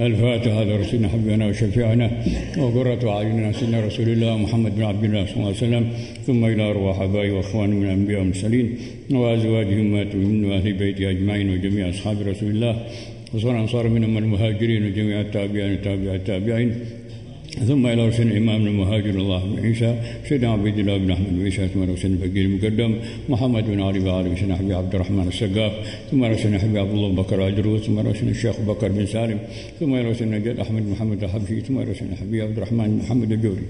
الفاتحة لرسولنا حبيبنا وشفيعنا وقرة أعيننا سيدنا رسول الله محمد بن عبد الله صلى الله عليه وسلم ثم إلى أرواح آبائي وإخواني من الأنبياء والمرسلين وأزواجهم وأمهاتهم وأهل بيته أجمعين وجميع أصحاب رسول الله وصار أنصار منهم المهاجرين وجميع التابعين وتابع التابعين. ثم إلى رسول الامام المهاجر الله بن عيسى سيدنا عبيد الله بن احمد بن عيسى ثم رسول الفقير المقدم محمد بن علي بن علي بن حبيب عبد الرحمن السقاف ثم رسول حبيب عبد الله بكر اجروس ثم رسول الشيخ بكر بن سالم ثم إلى رسول نجد احمد محمد الحبشي ثم رسول حبيب عبد الرحمن محمد الجوري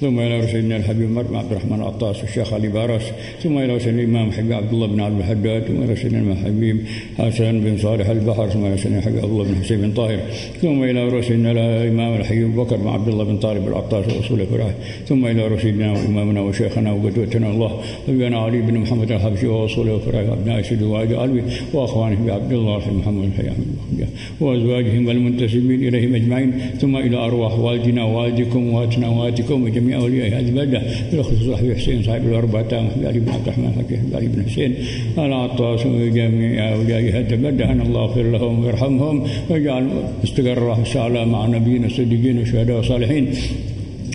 ثم إلى رسول الحبيب مرمى عبد الرحمن العطاس الشيخ علي بارس ثم إلى رسول الامام حبيب عبد الله بن عبد الحداد ثم رسول الحبيب حسن بن صالح البحر ثم رسول حبيب عبد الله بن حسين بن طاهر ثم إلى رسول الامام الحبيب بكر بن عبد الله بن طالب العطاس واصول فرعه ثم إلى رشيدنا وإمامنا وشيخنا وقدوتنا الله نبينا علي بن محمد الحبشي وأصول فرعه وأبناء سيد وعد علوي واخوانه بعبد الله بن محمد الحياة وأزواجهم المنتسبين إليهم أجمعين. ثم إلى أرواح والدنا ووالدكم واتنا واتكم وجميع أولياء هذه البلدة. بالخصوص صاحب حسين صاحب الأربعة تام علي بن عبد الرحمن حكيم علي بن حسين. العطاس وجميع أولياء هذه البلدة. أن الله يغفر لهم ويرحمهم ويجعل مستقر السعلى مع نبينا الصديقين والشهداء والصالحين. Mensch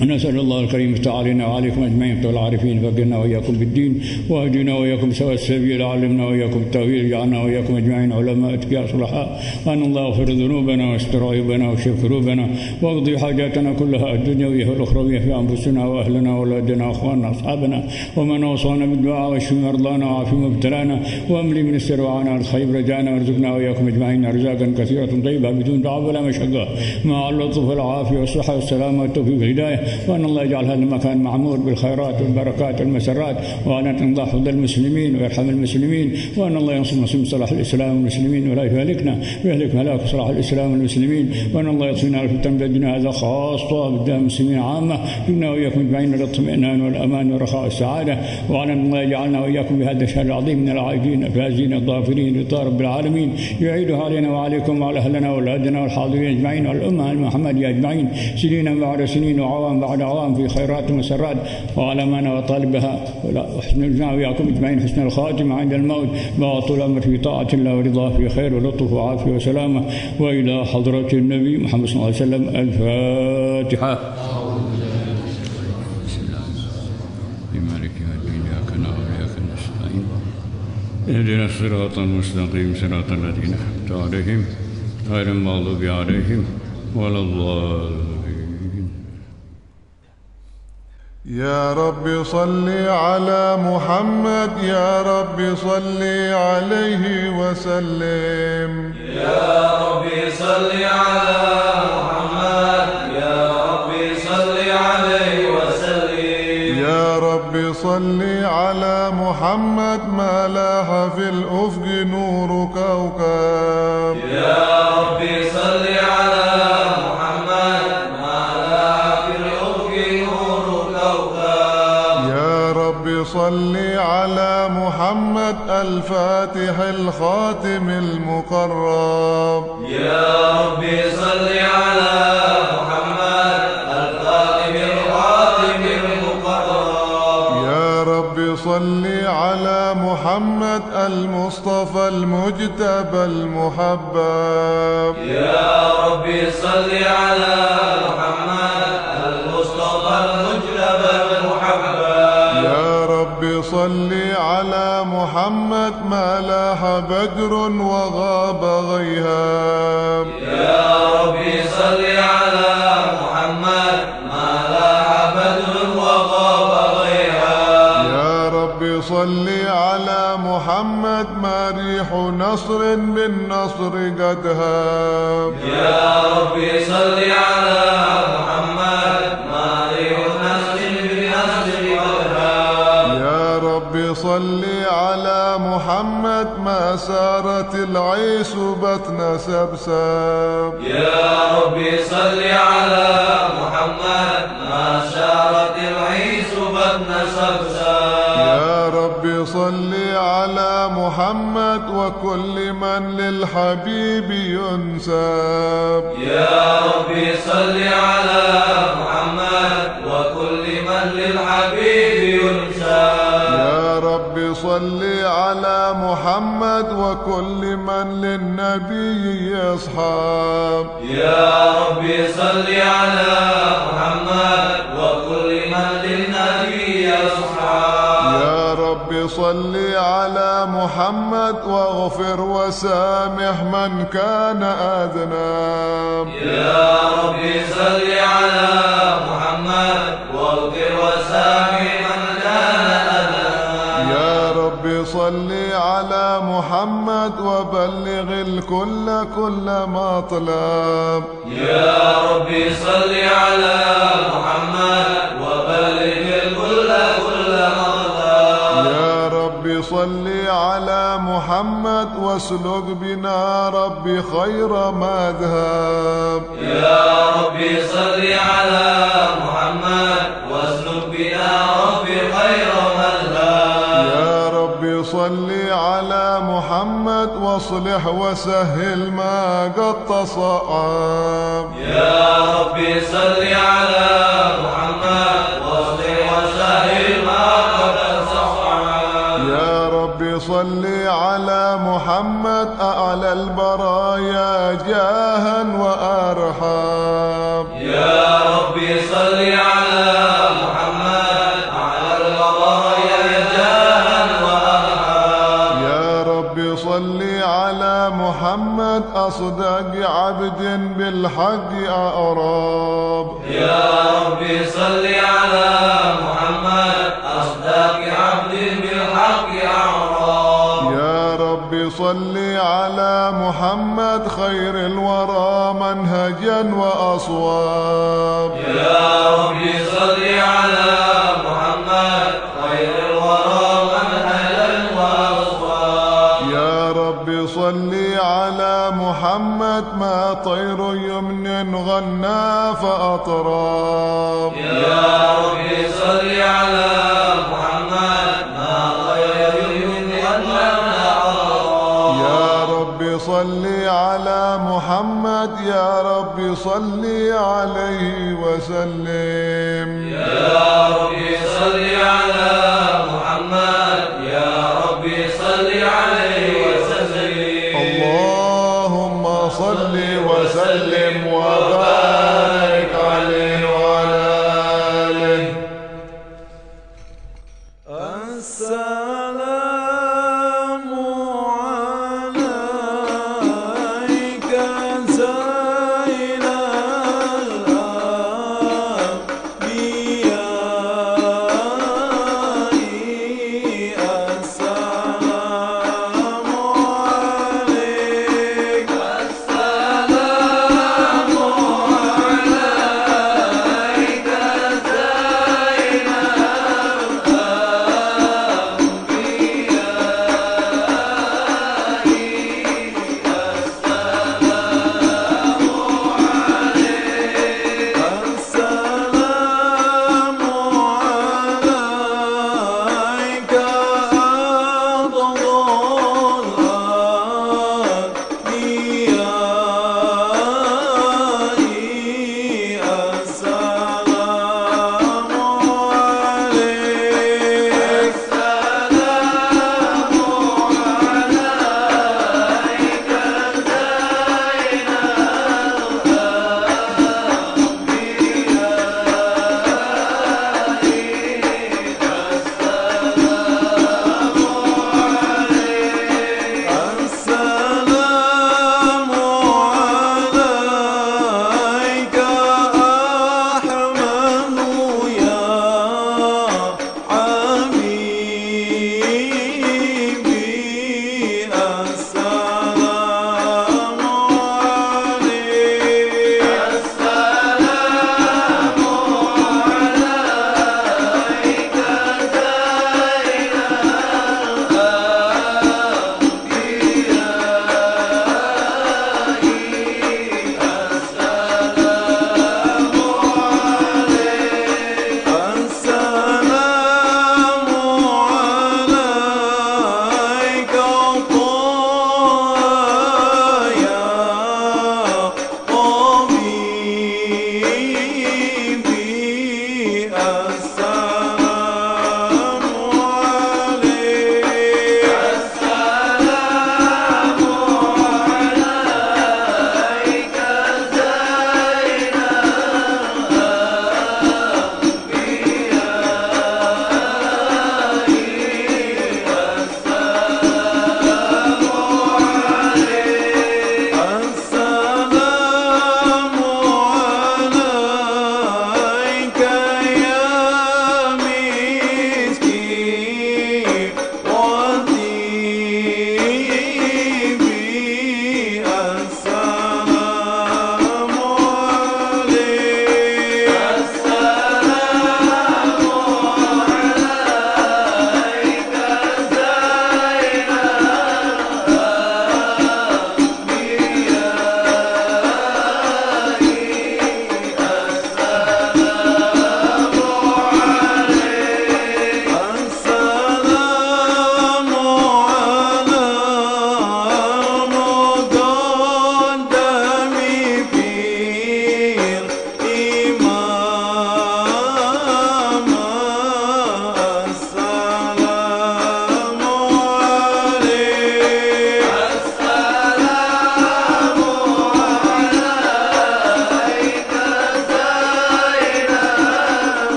نسأل الله الكريم يفتح علينا وعليكم أجمعين طول العارفين فقرنا وإياكم بالدين وأهدنا وإياكم سواء السبيل علمنا وإياكم التأويل جعلنا وإياكم أجمعين علماء أتقياء صلحاء. أن الله يغفر ذنوبنا ويستر عيوبنا ويشف كروبنا واقضي حاجاتنا كلها الدنيوية والأخروية في أنفسنا وأهلنا وأولادنا وأخواننا وأصحابنا. ومن أوصانا بالدعاء واشف مرضانا وعافي مبتلانا. وأملي من السر وعنا الخير رجانا وارزقنا وإياكم أجمعين أرزاقا كثيرة طيبة بدون دعاء ولا مشقة. مع اللطف والعافية والصحة والسلامة والتوفيق والهداية. وأن الله يجعل هذا المكان معمور بالخيرات والبركات والمسرات وأن تنضح حظ المسلمين ويرحم المسلمين وأن الله ينصر مسلم صلاح الإسلام والمسلمين ولا يهلكنا ويهلك ملاك صلاح الإسلام والمسلمين وأن الله يطفينا الفتن بلدنا هذا خاصة بالدين المسلمين عامة. جبنا وإياكم اجمعين للاطمئنان والأمان والرخاء والسعادة وأن الله يجعلنا وإياكم بهذا الشهر العظيم من العائدين الفائزين الظافرين رضا رب العالمين. يعيدها علينا وعليكم وعلى أهلنا وأولادنا والحاضرين أجمعين والأمة المحمدية أجمعين سنين بعد سنين وعوام. بعد عوام في خيرات ومسرات وعلمنا وطالبها وحسن الجنة وإياكم أجمعين حسن الخاتمة عند الموت. وطول الأمر في طاعة الله ورضاه في خير ولطف وعافية وسلامة. وإلى حضرة النبي محمد صلى الله عليه وسلم الفاتحة. اهدنا الصراط المستقيم صراط الذين أنعمت عليهم غير المغضوب عليهم ولا الضالين. يا رب صل على محمد يا رب صل عليه وسلم. يا رب صل على محمد يا رب صل عليه وسلم. يا رب صل على محمد ما لاح في الأفق نور كوكب. يا رب صل على محمد صل على محمد الفاتح الخاتم المقرب. يا رب صل على محمد الخاتم الخاتم المقرب. يا رب صل على محمد المصطفى المجتبى المحبب. يا رب صل على محمد رب صل على محمد ما لاح بدر وغاب غيهاب. يا رب صل على محمد ما لا بدر وغاب غيرها يا رب صل على محمد ما ريح نصر بالنصر قد هاب يا رب صل على محمد ما ريح صل على محمد ما سارت العيس بطن سبسب. يا رب صل على محمد ما شارت العيس بدن سبسب. يا رب صل على محمد وكل من للحبيب ينسب. يا رب صل على محمد وكل من للحبيب ينسى صل على محمد وكل من للنبي يصحاب يا ربي صل على محمد وكل من للنبي يصحاب يا رب صل على محمد واغفر وسامح من كان أذنب يا ربي صل على محمد واغفر وسامح من كان أذنب رب صل على محمد وبلغ الكل كل مطلب. يا ربي صل على محمد وبلغ الكل كل مطلب. يا رب صل على محمد واسلك بنا ربي خير مذهب. يا ربي صل على محمد واسلك بنا ربي خير مذهب رب صل على محمد واصلح وسهل ما قد تصعب يا ربي صل على محمد واصلح وسهل ما قد تصعب يا رب صل على محمد أعلى البرايا جاها وأرحب يا ربي صل على محمد محمد أصدق عبد بالحق أعراب يا ربي صل على محمد أصدق عبد بالحق أعراب يا رب صل على محمد خير الورى منهجا وأصواب. يا ربي صل على محمد ما طير يمن غنى فأطراب. يا ربي صل على محمد ما يا رب صل على محمد يا رب صل عليه وسلم. يا ربي صل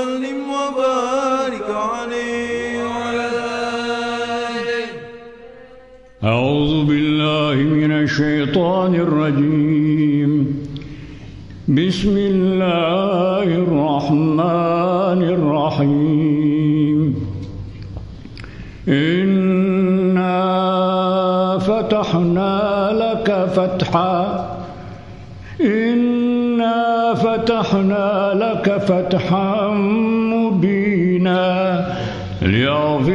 وسلم وبارك عليه. وعلى آله أعوذ بالله من الشيطان الرجيم. بسم الله الرحمن الرحيم. إنا فتحنا لك فتحا. إنا فتحنا لك فتحا.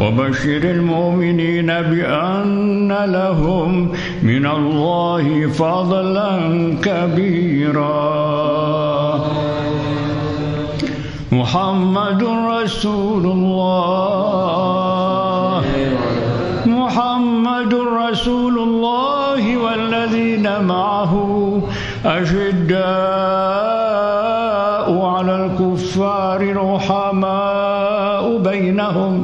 وبشر المؤمنين بأن لهم من الله فضلا كبيرا. محمد رسول الله. محمد رسول الله والذين معه أشداء على الكفار رحماء بينهم.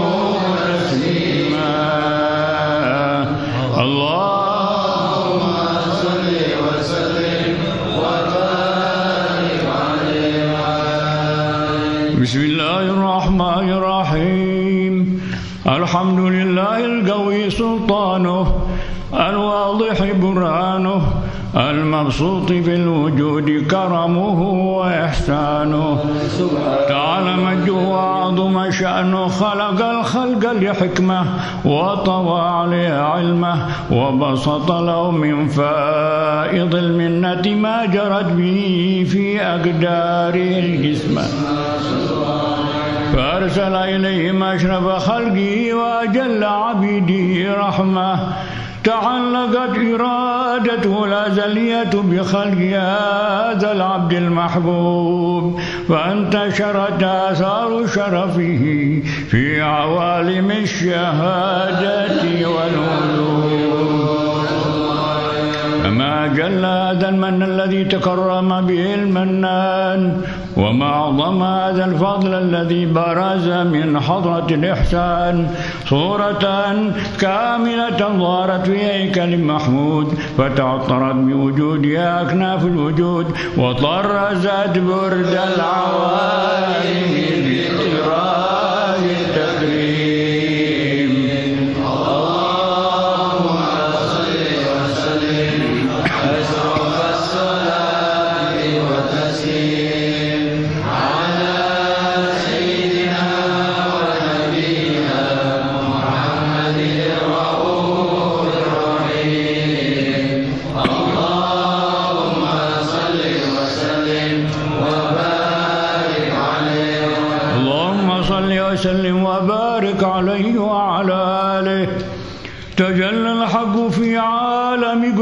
الحمد لله القوي سلطانه الواضح برهانه المبسوط في الوجود كرمه وإحسانه. تعالى مجده وعظم شأنه خلق الخلق لحكمة وطوى عليه علمه وبسط له من فائض المنة ما جرت به في أقداره الجسمة فأرسل إليهم أشرف خلقه وأجل عبيده رحمة. تعلقت إرادته الأزلية بخلق هذا العبد المحبوب. فانتشرت آثار شرفه في عوالم الشهادة والعلوم. فما جل هذا المن الذي تكرم به المنان وما أعظم هذا الفضل الذي برز من حضرة الإحسان. صورة كاملة ظهرت في هيكل محمود فتعطرت بوجودها أكناف الوجود وطرزت برد العوالم باضطراب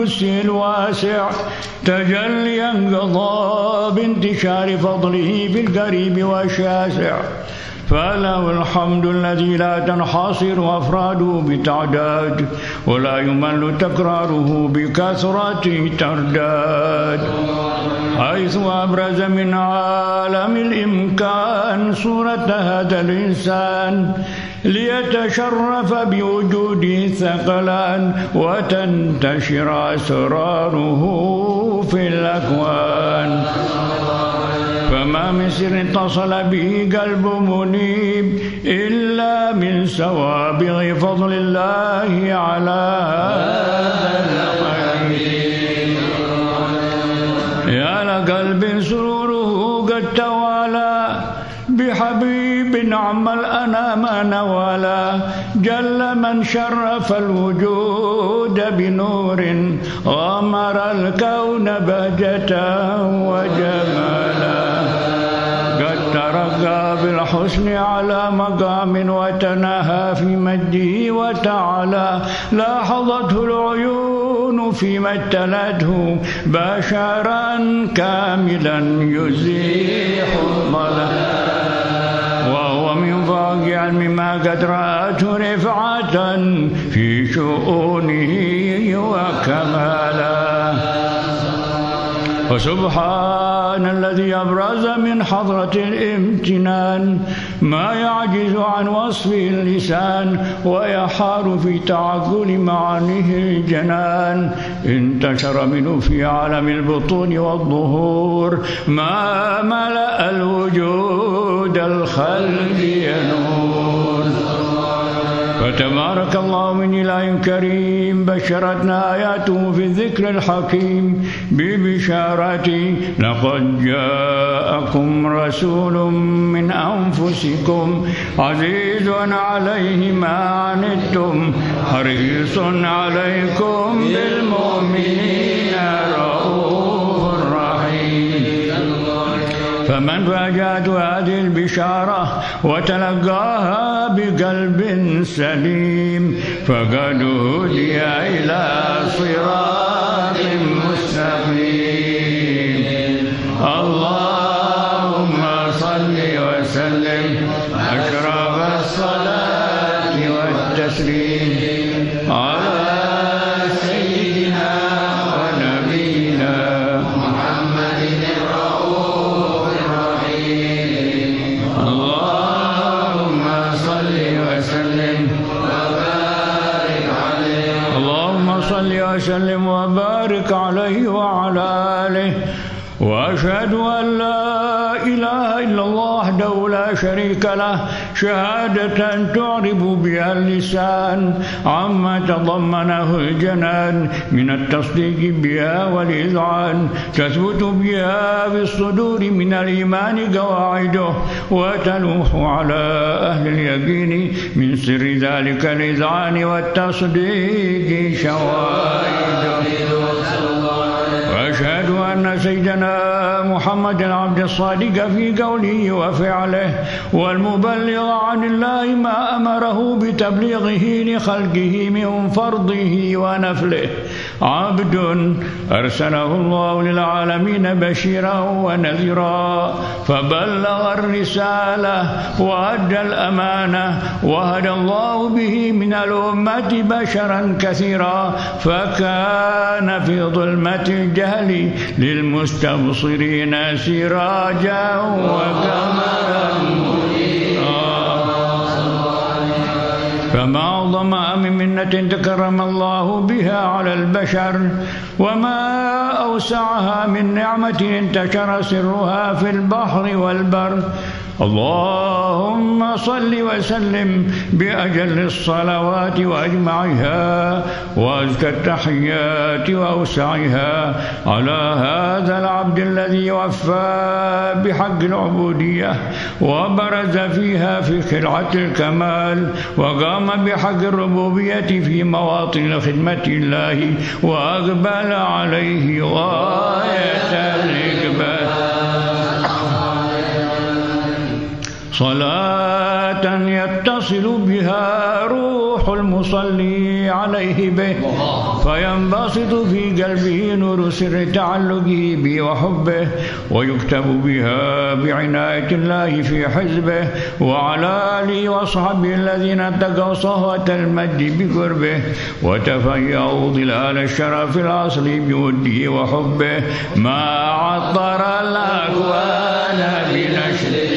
قدسه الواسع. تجليا قضى بانتشار فضله في القريب والشاسع. فله الحمد الذي لا تنحصر أفراده بتعداد ولا يمل تكراره بكثرة ترداد حيث أبرز من عالم الإمكان صورة هذا الإنسان ليتشرف بوجوده ثقلان وتنتشر أسراره في الأكوان. فما من سر اتصل به قلب منيب إلا من سوابغ فضل الله على هذا الخير يا لقلب سروره قد بحبيب نعم الأنام نوالا جل من شرف الوجود بنور غمر الكون بهجة وجمالا. قد ترقى بالحسن على مقام وتناهى في مجده وتعالى. لاحظته العيون فيما ابتلته بشرا كاملا يزيح الظلام وهو من فوق علم ما قد رأته رفعة في شؤونه وكمالا. وسبحان الذي أبرز من حضرة الامتنان ما يعجز عن وصفه اللسان ويحار في تعقل معانيه الجنان. انتشر منه في عالم البطون والظهور ما ملأ الوجود الخلق ينور. فتبارك الله من إله كريم بشرتنا آياته في الذكر الحكيم. ببشارة لقد جاءكم رسول من أنفسكم عزيز عليه ما عنتم حريص عليكم بالمؤمنين. فمن فاجأت هذه البشارة وتلقاها بقلب سليم فقد هدي إلى صراط مستقيم. وسلم وبارك عليه وعلى آله وأشهد أن لا إله إلا الله وحده لا شريك له شهادة تعرب بها اللسان عما تضمنه الجنان من التصديق بها والإذعان تثبت بها في الصدور من الإيمان قواعده وتلوح على أهل اليقين من سر ذلك الإذعان والتصديق وأشهد أن سيدنا محمد العبد الصادق في قوله وفعله والمبلغ عن الله ما أمره بتبليغه لخلقه من فرضه ونفله. عبد أرسله الله للعالمين بشيرا ونذيرا فبلغ الرسالة وأدى الأمانة وهدى الله به من الأمة بشرا كثيرا فكان في ظلمة الجهل للمستبصرين سراجا وقمرا فما أعظم من منة تكرم الله بها على البشر وما أوسعها من نعمة انتشر سرها في البحر والبر اللهم صل وسلم بأجل الصلوات وأجمعها وأزكى التحيات وأوسعها على هذا العبد الذي وفى بحق العبودية وبرز فيها في خلعة الكمال وقام بحق الربوبية في مواطن خدمة الله وأقبل عليه غاية صلاة يتصل بها روح المصلي عليه به. فينبسط في قلبه نور سر تعلقه به وحبه ويكتب بها بعناية الله في حزبه. وعلى آله وصحبه الذين اتقوا صهوة المجد بقربه وتفيأوا ظلال الشرف الأصلي بوده وحبه. ما عطر الأكوان بنشر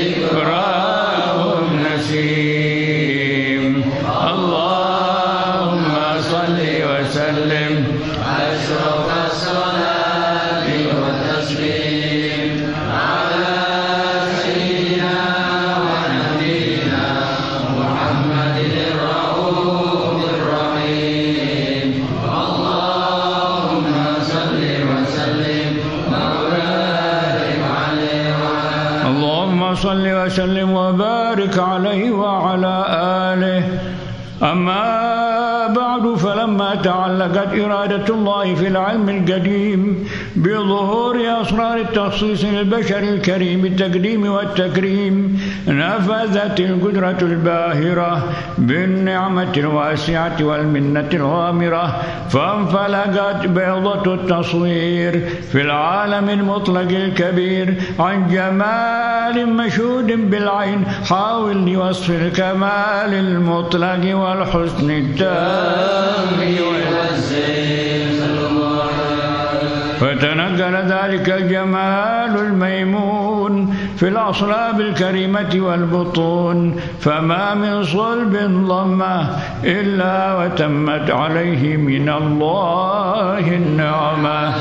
وسلم وبارك عليه وعلى آله. أما بعد فلما تعلقت إرادة الله في العلم القديم بظهور أسرار التخصيص للبشر الكريم بالتقديم والتكريم نفذت القدرة الباهرة بالنعمة الواسعة والمنة الغامرة فانفلقت بيضة التصوير في العالم المطلق الكبير عن جمال مشهود بالعين حاول لوصف الكمال المطلق والحسن التام فتنقل ذلك الجمال الميمون في الأصلاب الكريمة والبطون فما من صلب ضمه إلا وتمت عليه من الله النعمة.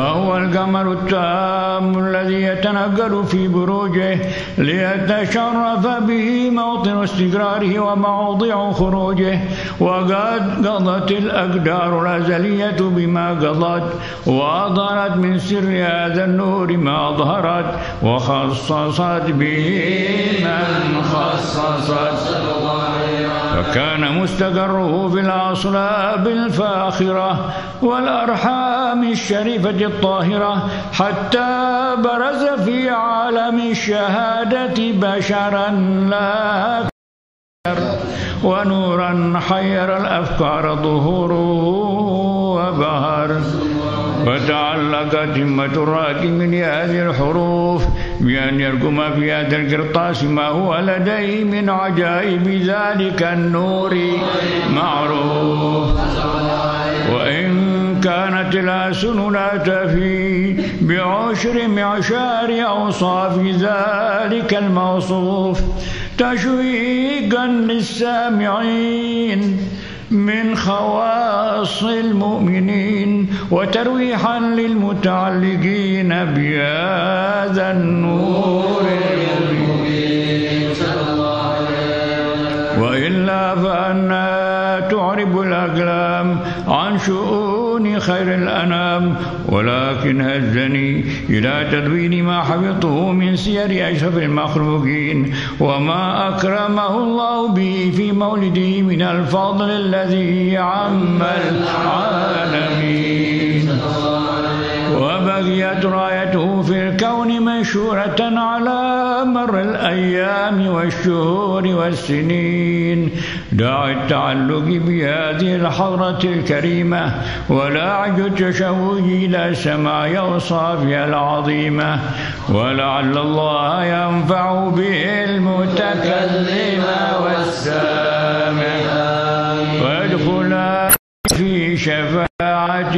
فهو القمر التام الذي يتنقل في بروجه ليتشرف به موطن استقراره وموضع خروجه. وقد قضت الأقدار الأزلية بما قضت وأظهرت من سر هذا النور ما أظهرت وخصصت به من خصصت. فكان مستقره في الأصلاب الفاخرة والأرحام الشريفة الطاهرة حتى برز في عالم الشهادة بشرا لا ونورا حير الأفكار ظهوره وبهر. وتعلقت همة الراكم لهذه الحروف بأن يرقم في هذا القرطاس ما هو لديه من عجائب ذلك النور معروف. وإن كانت الأسن لا تفي بعشر معشار أوصاف ذلك الموصوف. تشويقا للسامعين من خواص المؤمنين وترويحا للمتعلقين بهذا النور المبين. وإلا فأنا تعرب الأقلام عن شؤون خير الأنام ولكن هزني إلى تدوين ما حفظته من سير أشرف المخلوقين وما أكرمه الله به في مولده من الفضل الذي عم العالمين. وبقيت رايته في الكون منشورة على مر الأيام والشهور والسنين. داعي التعلق بهذه الحضرة الكريمة ولا عجب التشوق إلى سماع أوصافها العظيمة. ولعل الله ينفع به المتكلم والسامع. ويدخل في شفاعة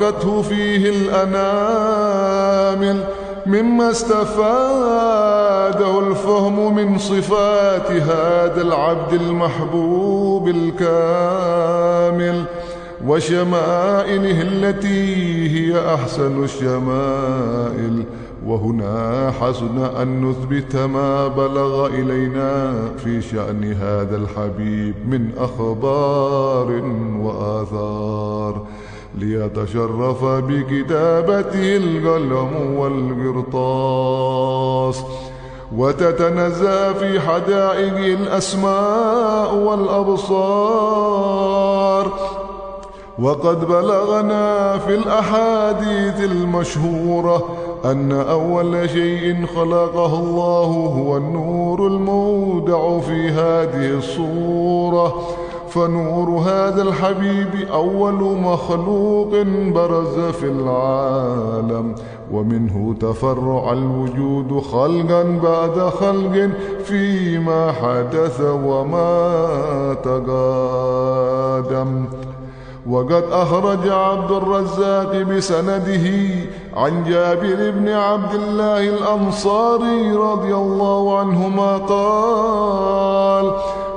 حركته فيه الأنامل مما استفاده الفهم من صفات هذا العبد المحبوب الكامل وشمائله التي هي أحسن الشمائل. وهنا حسن أن نثبت ما بلغ إلينا في شأن هذا الحبيب من أخبار وآثار. ليتشرف بكتابته القلم والقرطاس وتتنزى في حدائق الأسماء والأبصار. وقد بلغنا في الأحاديث المشهورة أن أول شيء خلقه الله هو النور المودع في هذه الصورة. فنور هذا الحبيب أول مخلوق برز في العالم ومنه تفرع الوجود خلقا بعد خلق فيما حدث وما تقادم وقد أخرج عبد الرزاق بسنده عن جابر بن عبد الله الأنصاري رضي الله عنهما قال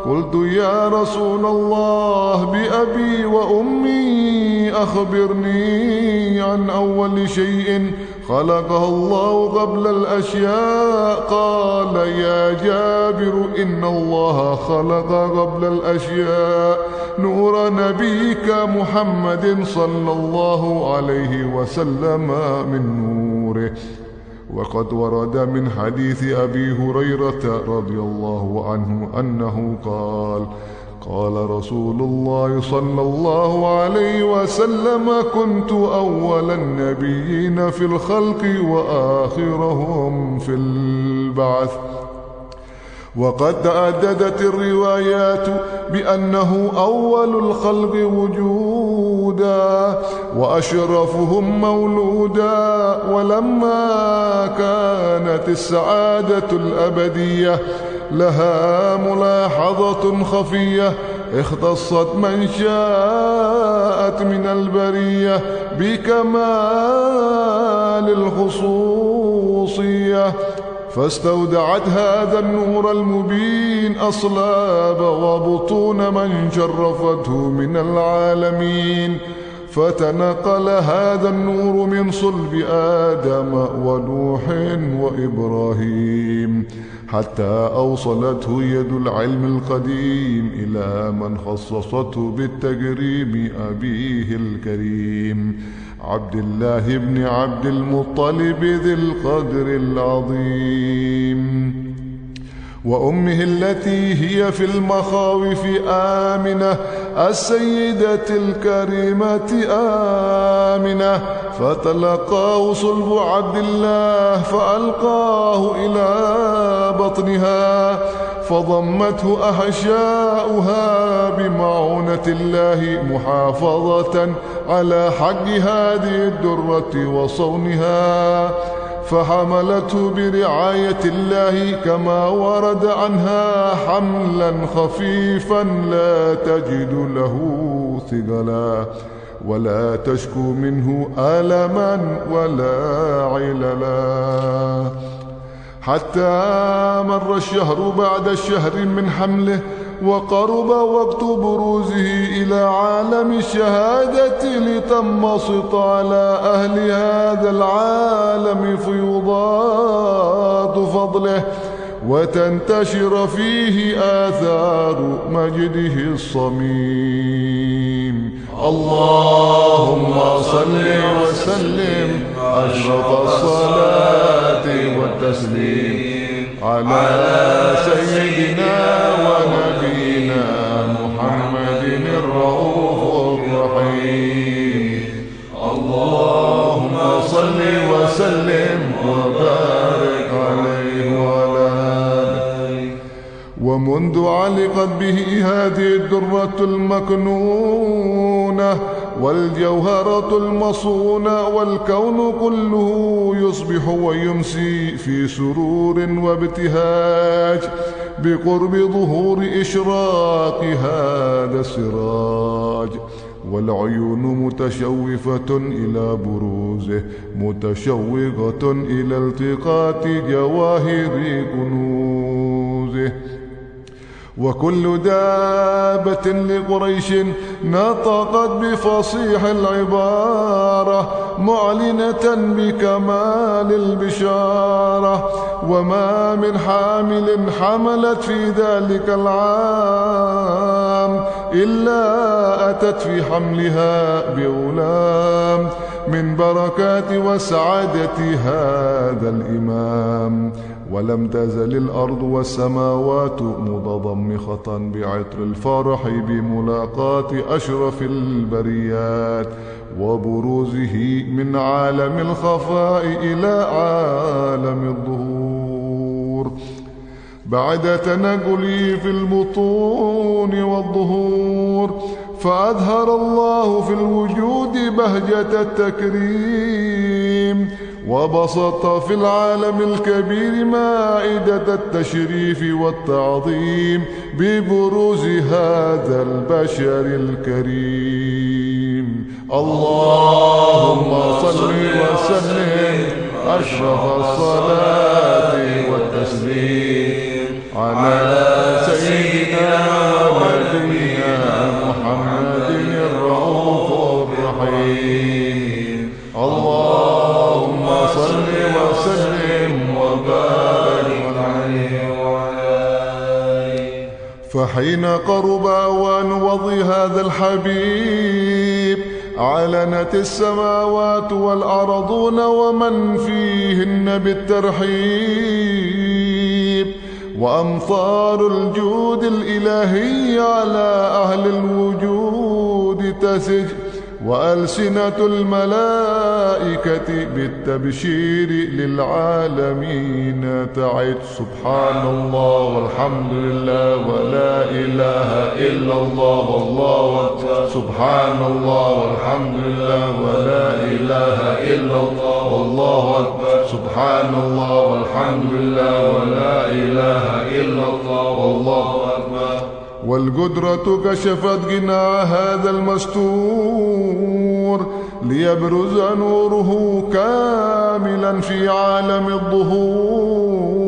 قلت يا رسول الله بأبي وأمي أخبرني عن أول شيء خلقه الله قبل الأشياء. قال يا جابر إن الله خلق قبل الأشياء. نور نبيك محمد صلى الله عليه وسلم من نوره. وقد ورد من حديث أبي هريرة رضي الله عنه أنه قال قال رسول الله صلى الله عليه وسلم كنت أول النبيين في الخلق وآخرهم في البعث وقد تعددت الروايات بأنه أول الخلق وجودا وأشرفهم مولودا ولما كانت السعادة الأبدية لها ملاحظة خفية اختصت من شاءت من البرية بكمال الخصوصية فاستودعت هذا النور المبين أصلاب وبطون من شرفته من العالمين فتنقل هذا النور من صلب آدم ونوح وإبراهيم حتى أوصلته يد العلم القديم إلى من خصصته بالتكريم أبيه الكريم. عبد الله بن عبد المطلب ذي القدر العظيم وأمه التي هي في المخاوف آمنة السيدة الكريمة آمنة. فتلقاه صلب عبد الله فألقاه إلى بطنها. فضمته أحشاؤها بمعونة الله محافظة على حق هذه الدرة وصونها فحملته برعاية الله كما ورد عنها حملا خفيفا لا تجد له ثقلا ولا تشكو منه ألما ولا عللا. حتى مر الشهر بعد الشهر من حمله وقرب وقت بروزه إلى عالم الشهادة لتنبسط على أهل هذا العالم فيضاد فضله. وتنتشر فيه آثار مجده الصميم. اللهم صل وسلم أشرف الصلاة والتسليم على سيدنا ونبينا ومنذ علقت به هذه الدرة المكنونة والجوهرة المصونة والكون كله يصبح ويمسي في سرور وابتهاج بقرب ظهور إشراق هذا السراج. والعيون متشوفة إلى بروزه متشوقة إلى التقاط جواهر كنوزه. وكل دابة لقريش نطقت بفصيح العبارة معلنة بكمال البشارة وما من حامل حملت في ذلك العام إلا أتت في حملها بغلام من بركات وسعادة هذا الإمام ولم تزل الأرض والسماوات متضمخة بعطر الفرح بملاقاة أشرف البريات وبروزه من عالم الخفاء إلى عالم الظهور. بعد تنقلي في البطون والظهور فأظهر الله في الوجود بهجة التكريم. وبسط في العالم الكبير مائدة التشريف والتعظيم ببروز هذا البشر الكريم. اللهم صل وسلم أشرف الصلاة والتسليم على سيدنا فحين قرب أوان وضي هذا الحبيب علنت السماوات والأرضون ومن فيهن بالترحيب وأمطار الجود الإلهي على أهل الوجود تسج وألسنة الملائكة بالتبشير للعالمين. تعد سبحان الله والحمد لله ولا إله إلا الله والله أكبر. سبحان الله والحمد لله ولا إله إلا الله والله أكبر. سبحان الله والحمد لله ولا إله إلا الله والله أكبر والقدرة كشفت قناع هذا المستور ليبرز نوره كاملا في عالم الظهور.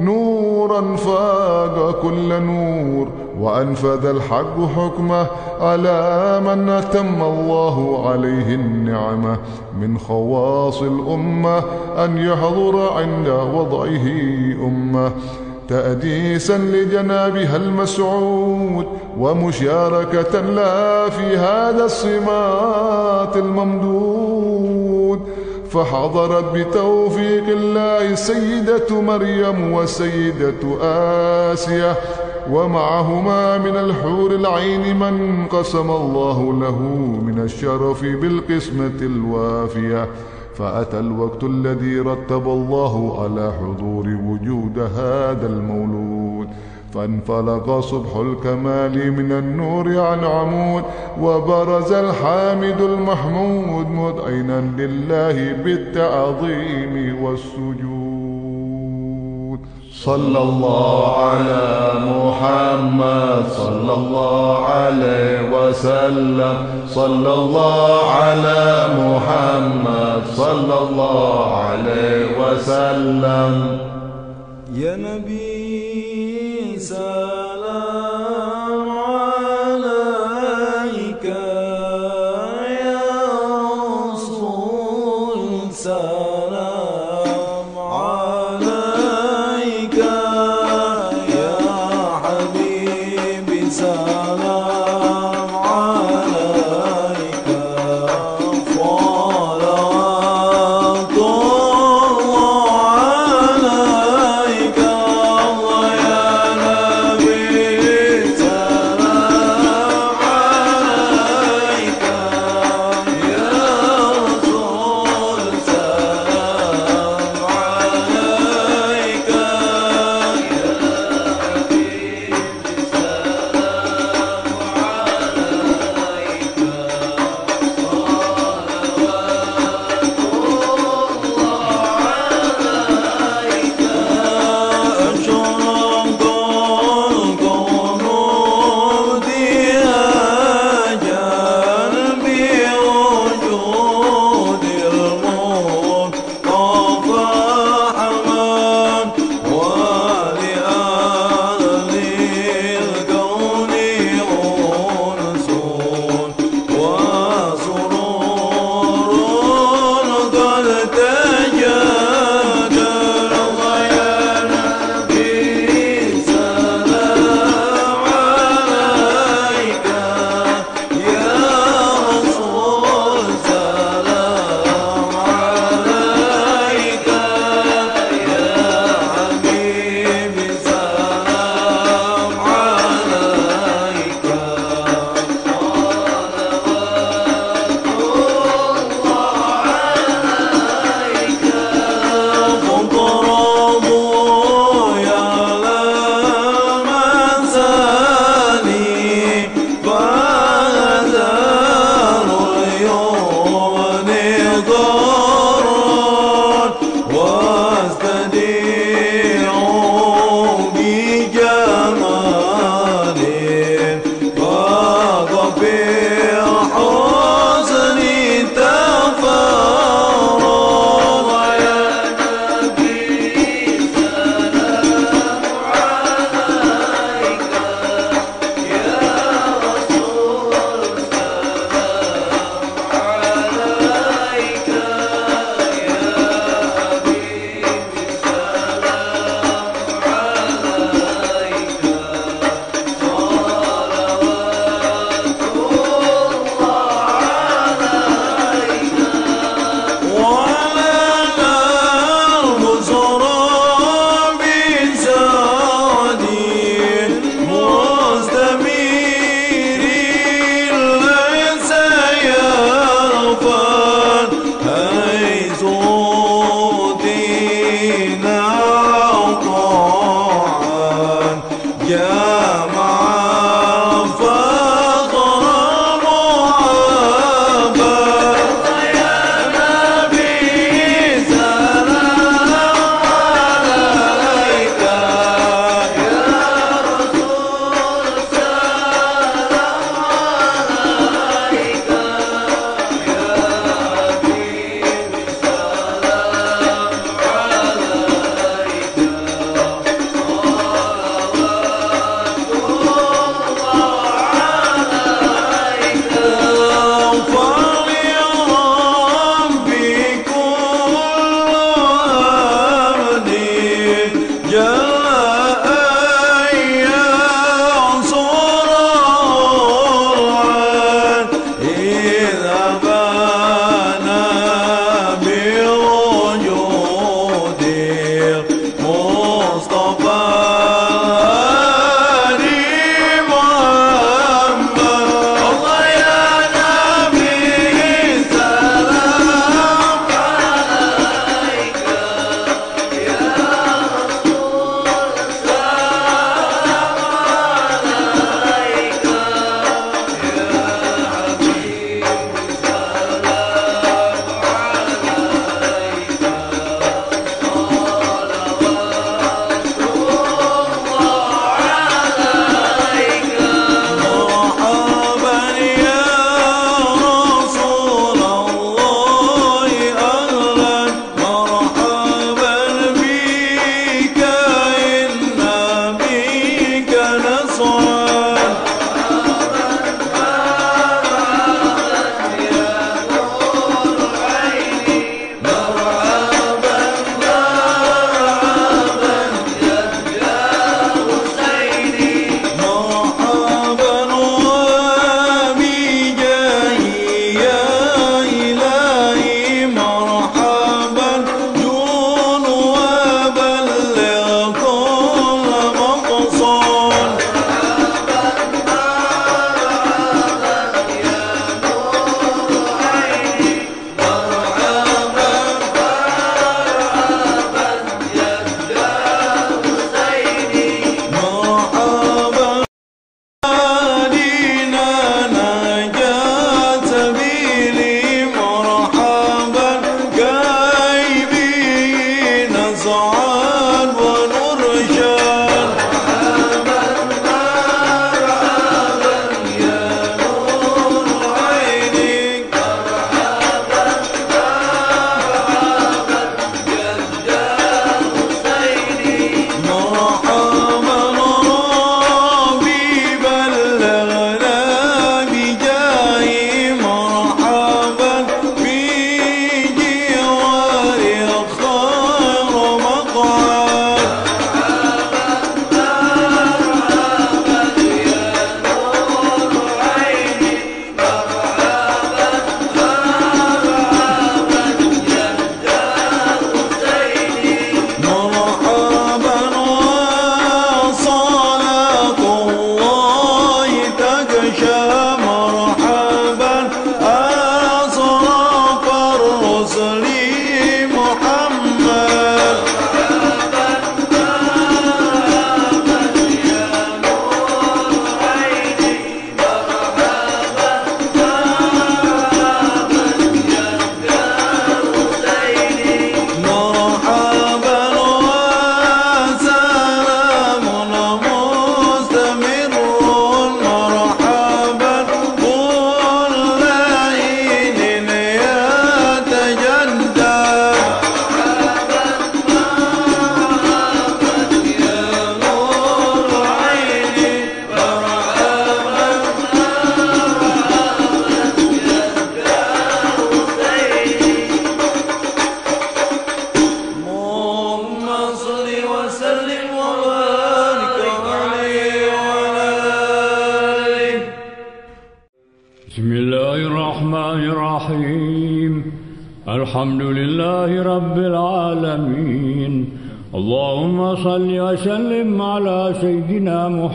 نورا فاق كل نور وأنفذ الحق حكمه على من أتم الله عليه النعمة من خواص الأمة أن يحضر عند وضعه أمة. تأديسا لجنابها المسعود ومشاركة لها في هذا الصمات الممدود. فحضرت بتوفيق الله سيدة مريم وسيدة آسية ومعهما من الحور العين من قسم الله له من الشرف بالقسمة الوافية. فأتى الوقت الذي رتب الله على حضور وجود هذا المولود. فانفلق صبح الكمال من النور عن عمود وبرز الحامد المحمود مدعنا لله بالتعظيم والسجود. صلى الله على محمد صلى الله عليه وسلم. صلى الله على محمد صلى الله عليه وسلم. يا نبي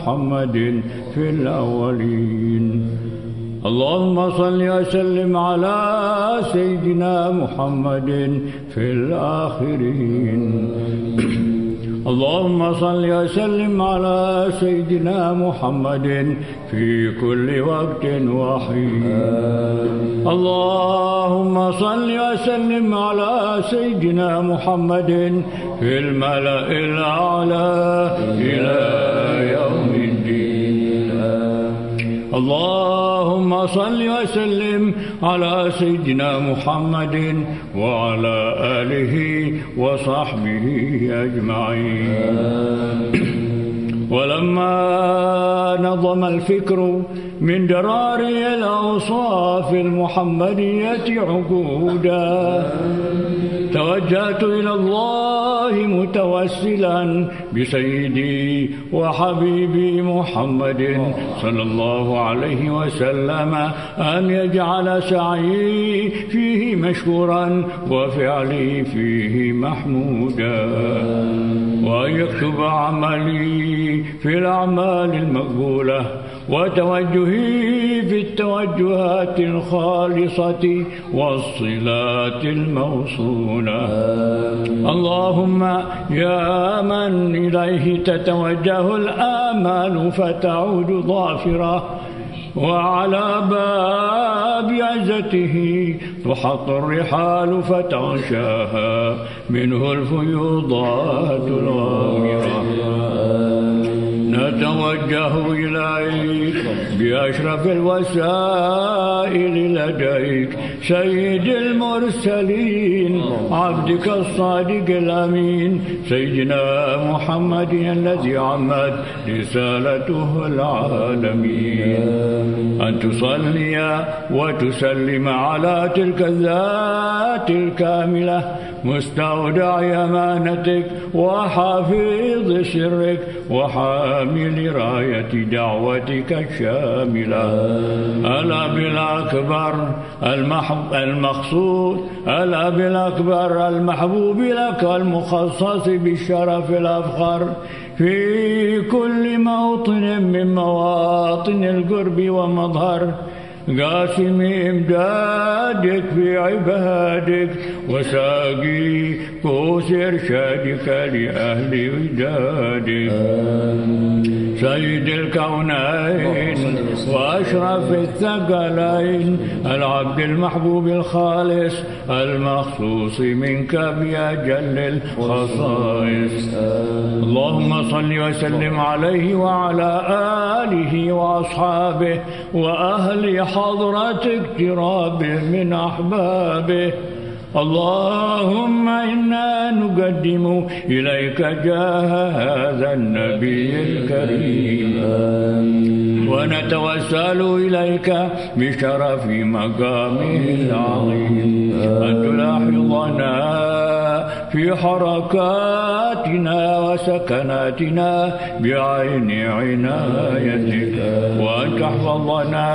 محمد في الأولين. اللهم صل وسلم على سيدنا محمد في الآخرين. اللهم صل وسلم على سيدنا محمد في كل وقت وحين. اللهم صل وسلم على سيدنا محمد في الملأ الأعلى. إلى اللهم صل وسلم على سيدنا محمد وعلى آله وصحبه أجمعين. ولما نظم الفكر من دراري الأوصاف المحمدية عقودا. توجهت إلى الله متوسلا بسيدي وحبيبي محمد صلى الله عليه وسلم أن يجعل سعي فيه مشكورا وفعلي فيه محمودا. وأن يكتب عملي في الأعمال المقبولة. وتوجهي في التوجهات الخالصة والصلات الموصولة. اللهم يا من إليه تتوجه الآمال فتعود ظافرة وعلى باب عزته تحط الرحال فتغشاها. منه الفيوضات الغامرة. نتوجه إليك بأشرف الوسائل لديك. سيد المرسلين عبدك الصادق الأمين سيدنا محمد الذي عمت رسالته العالمين. أن تصلي وتسلم على تلك الذات الكاملة مستودع أمانتك وحافظ سرك وحامل راية دعوتك الشاملة. الأب الأكبر المحب المقصود. الأب الأكبر المحبوب لك المخصص بالشرف الأفخر. في كل موطن من مواطن القرب ومظهر. قاسم إمدادك في عبادك. وساقي كوس إرشادك لأهل ودادك سيد الكونين وأشرف الثقلين العبد المحبوب الخالص المخصوص منك بأجل الخصائص. اللهم صل وسلم عليه وعلى آله وأصحابه وأهل حضرة اقترابه من أحبابه. اللهم إنا نقدم إليك جاه هذا النبي الكريم ونتوسل إليك بشرف مقامه العظيم أن تلاحظنا في حركاتنا وسكناتنا بعين عنايتك. وأن تحفظنا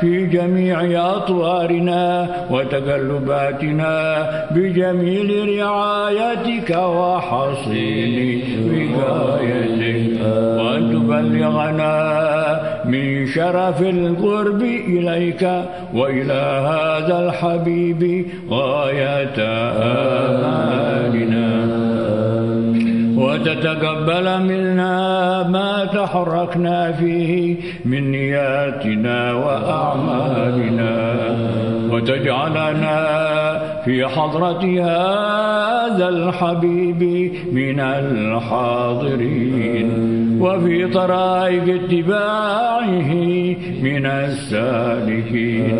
في جميع أطوارنا وتقلباتنا بجميل رعايتك وحصين وقايتك وأن تبلغنا من شرف القرب إليك وإلى هذا الحبيب غاية. آمالنا وتتقبل منا ما تحركنا فيه من نياتنا وأعمالنا وتجعلنا في حضرة هذا الحبيب من الحاضرين وفي طرائق اتباعه من السالكين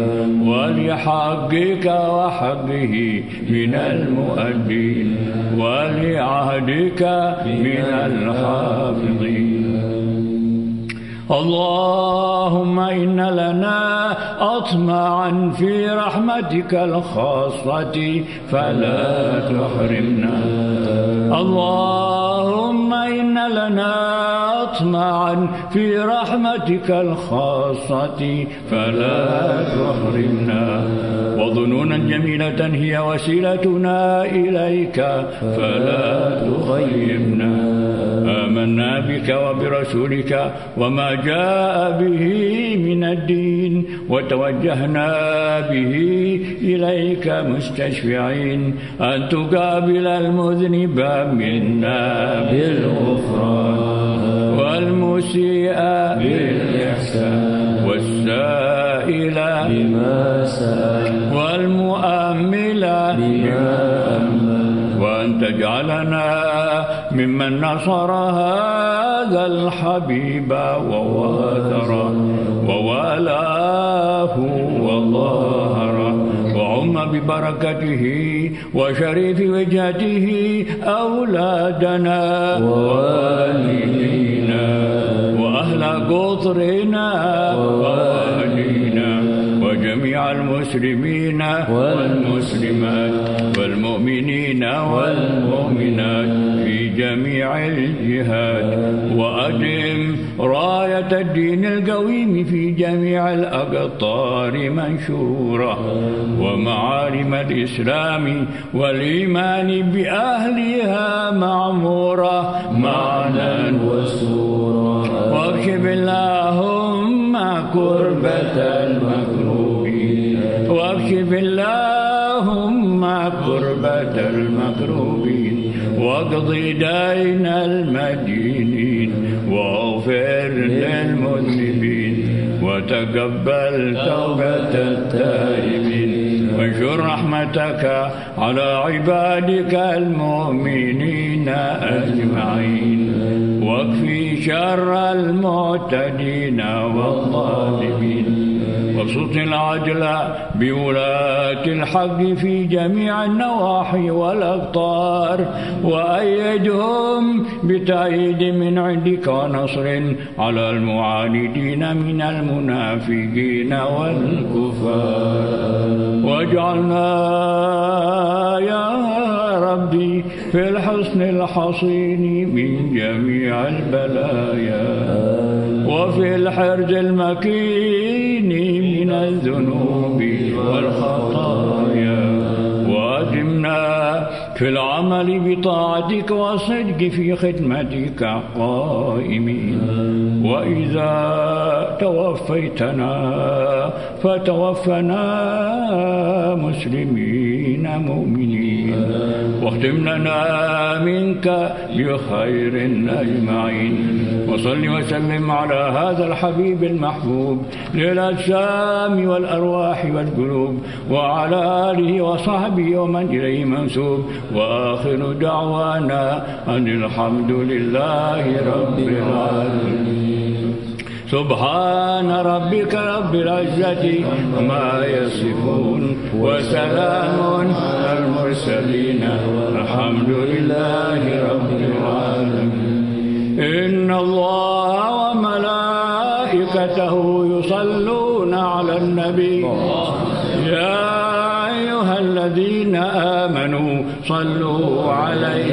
ولحقك وحقه من المؤدين ولعهدك من الحافظين. اللهم إن لنا أطمعا في رحمتك الخاصة فلا تحرمنا اللهم إن لنا طمعا في رحمتك الخاصة فلا تحرمنا وظنونا جميلة هي وسيلتنا إليك فلا تخيبنا آمنا بك وبرسولك وما جاء به من الدين وتوجهنا به إليك مستشفعين أن تقابل المذنب منا بالغفران والمسيء بالإحسان والسائل بما سأل والمؤمل بما أمل وأن تجعلنا ممن نصر هذا الحبيب وواتر ووالاه وظاهر وعم ببركته وشريف وجهته أولادنا ووالدينا وأهل قطرنا ووالينا وجميع المسلمين والمسلمات والمؤمنين والمؤمنات في جميع الجهات وأدم راية الدين القويم في جميع الأقطار منشورة ومعالم الإسلام والإيمان بأهلها معمورة معنى وسورة. واكشف اللهم كربة المكروبين واكشف اللهم كربة المكروبين واقض دين المدينين واغفر للمذنبين وتقبل توبة التائبين وانشر رحمتك على عبادك المؤمنين أجمعين واكفي شر المعتدين والظالمين وابسط العدل بولاة الحق في جميع النواحي والأقطار وأيدهم بتأييد من عندك ونصر على المعاندين من المنافقين والكفار. واجعلنا يا ربي في الحسن الحصين من جميع البلايا وفي الحرز المكين من الذنوب والخطايا. وأدمنا في العمل بطاعتك والصدق في خدمتك قائمين. وإذا توفيتنا فتوفنا مسلمين. مؤمنين. واختم لنا منك بخير أجمعين. وصل وسلم على هذا الحبيب المحبوب للأجسام والأرواح والقلوب وعلى آله وصحبه ومن إليه منسوب. وآخر دعوانا أن الحمد لله رب العالمين. سبحان ربك رب العزة ما يصفون وسلام على المرسلين الحمد لله رب العالمين. إن الله وملائكته يصلون على النبي. يا أيها الذين آمنوا صلوا عليه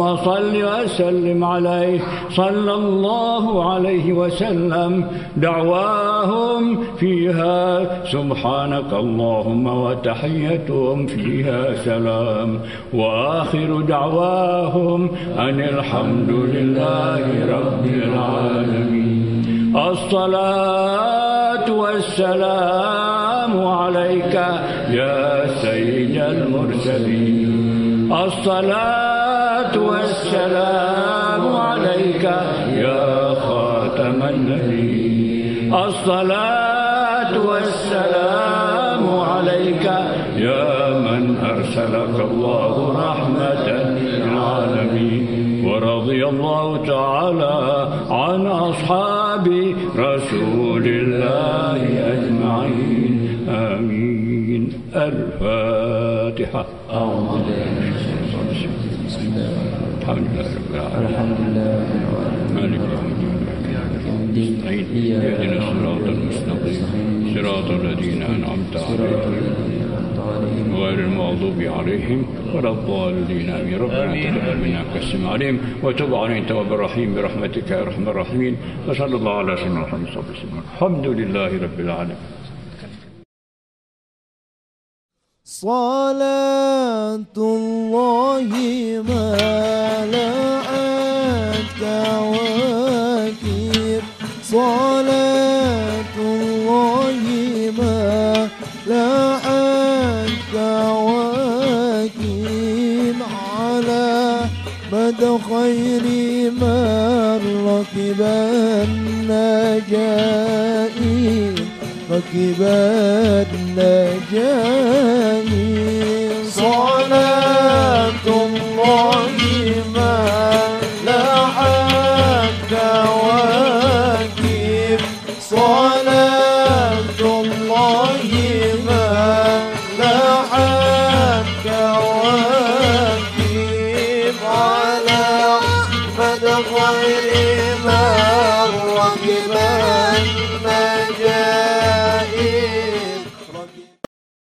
اللهم صل وسلم عليه. صلى الله عليه وسلم. دعواهم فيها. سبحانك اللهم وتحيتهم فيها سلام. وآخر دعواهم أن الحمد لله رب العالمين. الصلاة والسلام عليك يا سيد المرسلين. الصلاة والسلام عليك يا خاتم النبي الصلاة والسلام عليك يا من أرسلك الله رحمة للعالمين. ورضي الله تعالى عن أصحاب رسول الله أجمعين. آمين. الفاتحة. أعوذ بالله الحمد لله رب العالمين الحمد لله مالك يوم الدين الدين اهدنا الصراط المستقيم صراط الذين أنعمت عليهم غير المغضوب عليهم ولا الضالين آمين ربنا تقبل منا كسم عليهم وتب علينا تواب الرحيم برحمتك يا أرحم الراحمين وصلى الله على سيدنا محمد صلى الله عليه وسلم الحمد لله رب العالمين صلاة الله ما خير من ركب النجائم ركب النجائم